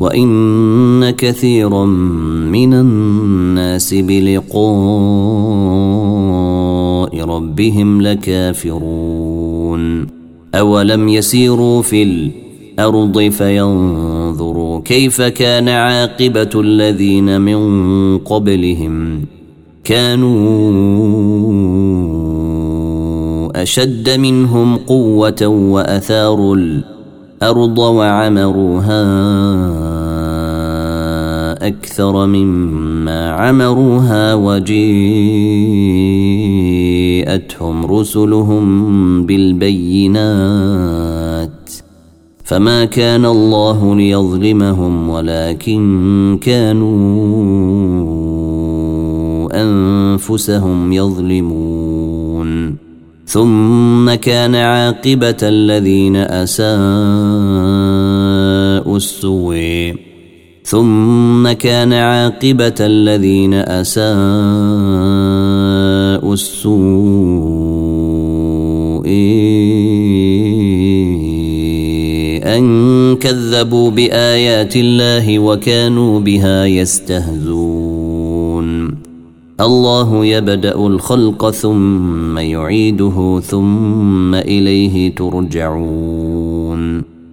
وإن كثيرا من الناس بلقاء ربهم لكافرون. أولم يسيروا في الأرض فينظروا كيف كان عاقبة الذين من قبلهم؟ كانوا أشد منهم قوة وأثاروا الأرض وعمروها أكثر مما عمروها وجيءتهم رسلهم بالبينات فما كان الله ليظلمهم ولكن كانوا أنفسهم يظلمون ثم كان عاقبة الذين أساءوا السوء ثم كان عاقبة الذين أساءوا السوء أن كذبوا بآيات الله وكانوا بها يستهزون. الله يبدأ الخلق ثم يعيده ثم إليه ترجعون.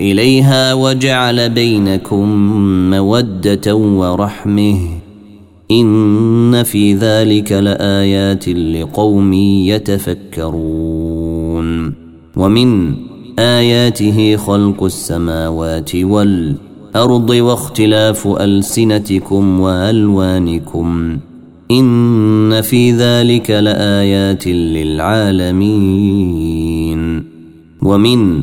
إليها وجعل بينكم مودة ورحمة. إن في ذلك لآيات لقوم يتفكرون. ومن آياته خلق السماوات والأرض واختلاف ألسنتكم وألوانكم. إن في ذلك لآيات للعالمين. ومن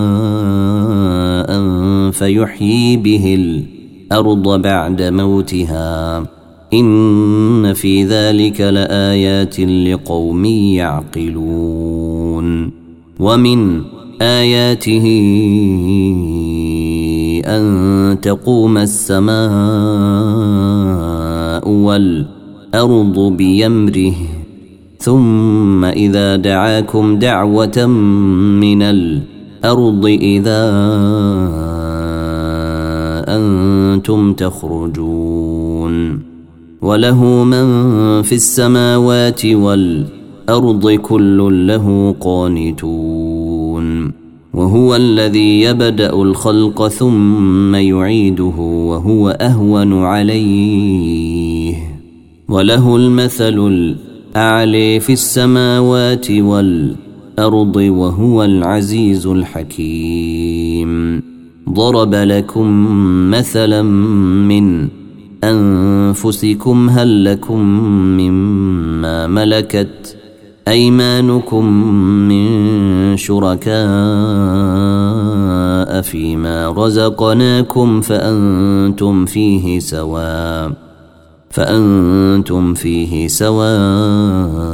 فيحيي به الأرض بعد موتها. إن في ذلك لآيات لقوم يعقلون. ومن آياته أن تقوم السماء والأرض بيمره ثم إذا دعاكم دعوة من الأرض إذا أنتم تخرجون وله من في السماوات والأرض كل له قانتون وهو الذي يبدأ الخلق ثم يعيده وهو أهون عليه وله المثل الاعلي في السماوات والأرض وهو العزيز الحكيم ضرب لكم مثلا من أنفسكم هل لكم مما ملكت أيمانكم من شركاء فيما رزقناكم فأنتم فيه سواء فأنتم فيه سواء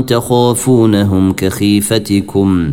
تخافونهم كخيفتكم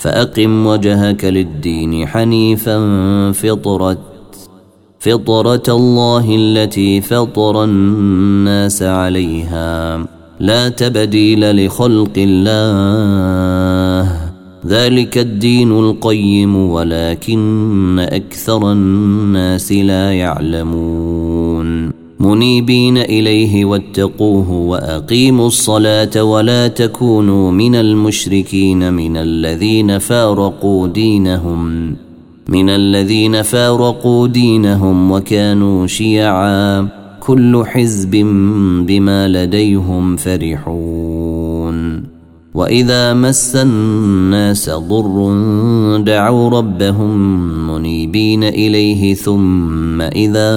فأقم وجهك للدين حنيفا فطره فطرة الله التي فطر الناس عليها. لا تبديل لخلق الله. ذلك الدين القيم ولكن أكثر الناس لا يعلمون. منيبين إليه واتقوه وأقيموا الصلاة ولا تكونوا من المشركين من الذين فارقوا دينهم من الذين فارقوا دينهم وكانوا شيعا كل حزب بما لديهم فرحون وإذا مس الناس ضر دعوا ربهم منيبين إليه ثم إذا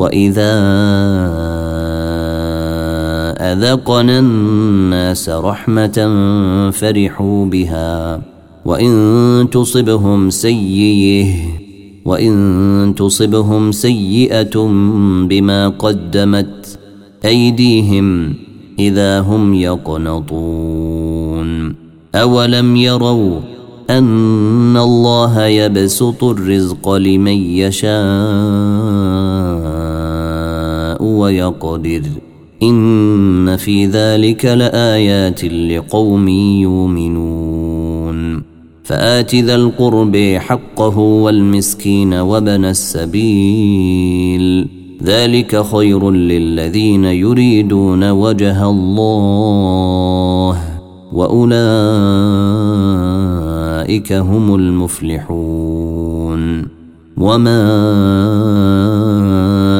وإذا أذقنا الناس رحمة فرحوا بها وإن تصبهم سيئه وان تصبهم سيئه بما قدمت ايديهم اذا هم يقنطون اولم يروا ان الله يبسط الرزق لمن يشاء ويقدر. إن في ذلك لآيات لقوم يؤمنون. فآت ذا القرب حقه والمسكين وابن السبيل. ذلك خير للذين يريدون وجه الله وأولئك هم المفلحون. وما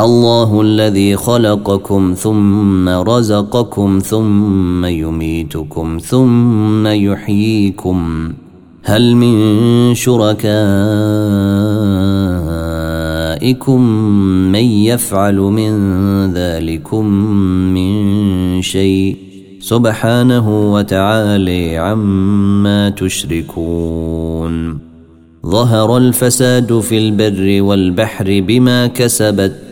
الله الذي خلقكم ثم رزقكم ثم يميتكم ثم يحييكم. هل من شركائكم من يفعل من ذلكم من شيء؟ سبحانه وتعالى عما تشركون. ظهر الفساد في البر والبحر بما كسبت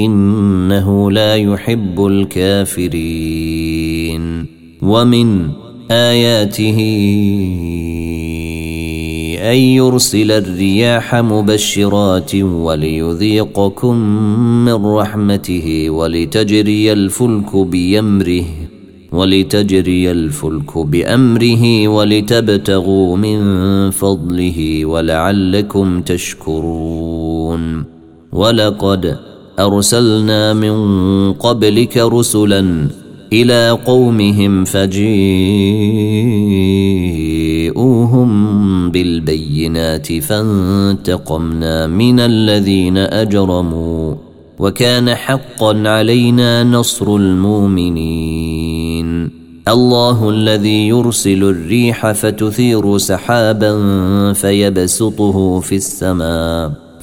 إنه لا يحب الكافرين. ومن آياته أن يرسل الرياح مبشرات وليذيقكم من رحمته ولتجري الفلك بيمره ولتجري الفلك بأمره ولتبتغوا من فضله ولعلكم تشكرون. ولقد أرسلنا من قبلك رسلا إلى قومهم فجيئوهم بالبينات فانتقمنا من الذين أجرموا وكان حقا علينا نصر المؤمنين. الله الذي يرسل الريح فتثير سحابا فيبسطه في السماء.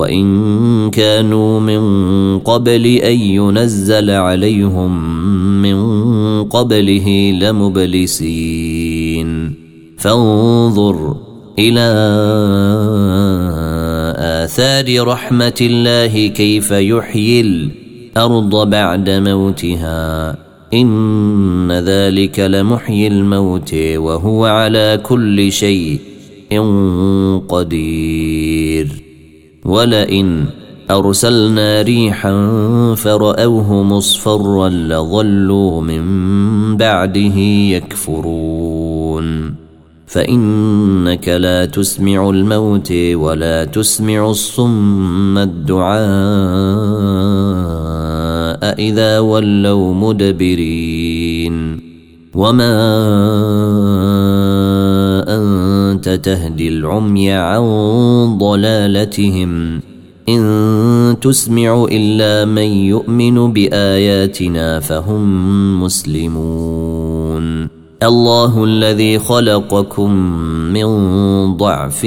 وإن كانوا من قبل أن ينزل عليهم من قبله لمبلسين. فانظر إلى آثار رحمة الله كيف يحيي الأرض بعد موتها. إن ذلك لمحيي الموت وهو على كل شيء قدير. ولئن أرسلنا ريحا فرأوه مصفرا لظلوا من بعده يكفرون. فإنك لا تسمع الموت ولا تسمع الصم الدعاء إذا ولوا مدبرين. وما تهدي العمي عن ضلالتهم. إن تسمع إلا من يؤمن بآياتنا فهم مسلمون. الله الذي خلقكم من ضعف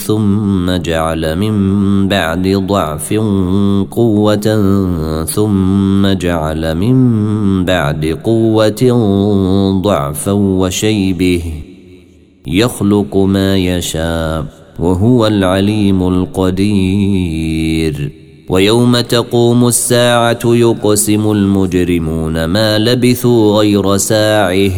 ثم جعل من بعد ضعف قوة ثم جعل من بعد قوة ضعفا وشيبه. يخلق ما يشاء وهو العليم القدير. ويوم تقوم الساعة يقسم المجرمون ما لبثوا غير ساعه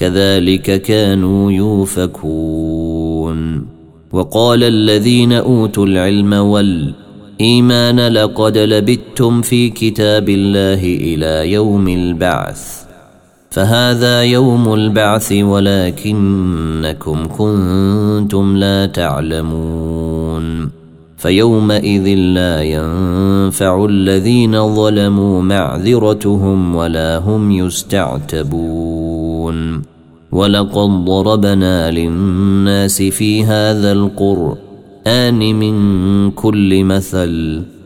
كذلك كانوا يوفكون. وقال الذين أوتوا العلم والإيمان لقد لبثتم في كتاب الله إلى يوم البعث. فهذا يوم البعث ولكنكم كنتم لا تعلمون فيومئذ لا ينفع الذين ظلموا معذرتهم ولا هم يستعتبون ولقد ضربنا للناس في هذا القرآن من كل مثل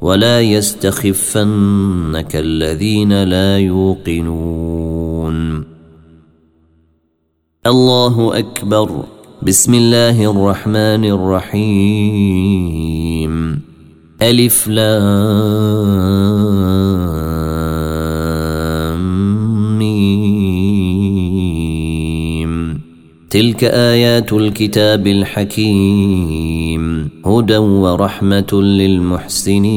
ولا يستخفنك الذين لا يوقنون. الله أكبر. بسم الله الرحمن الرحيم. ألف لام ميم. تلك آيات الكتاب الحكيم. هدى ورحمة للمحسنين.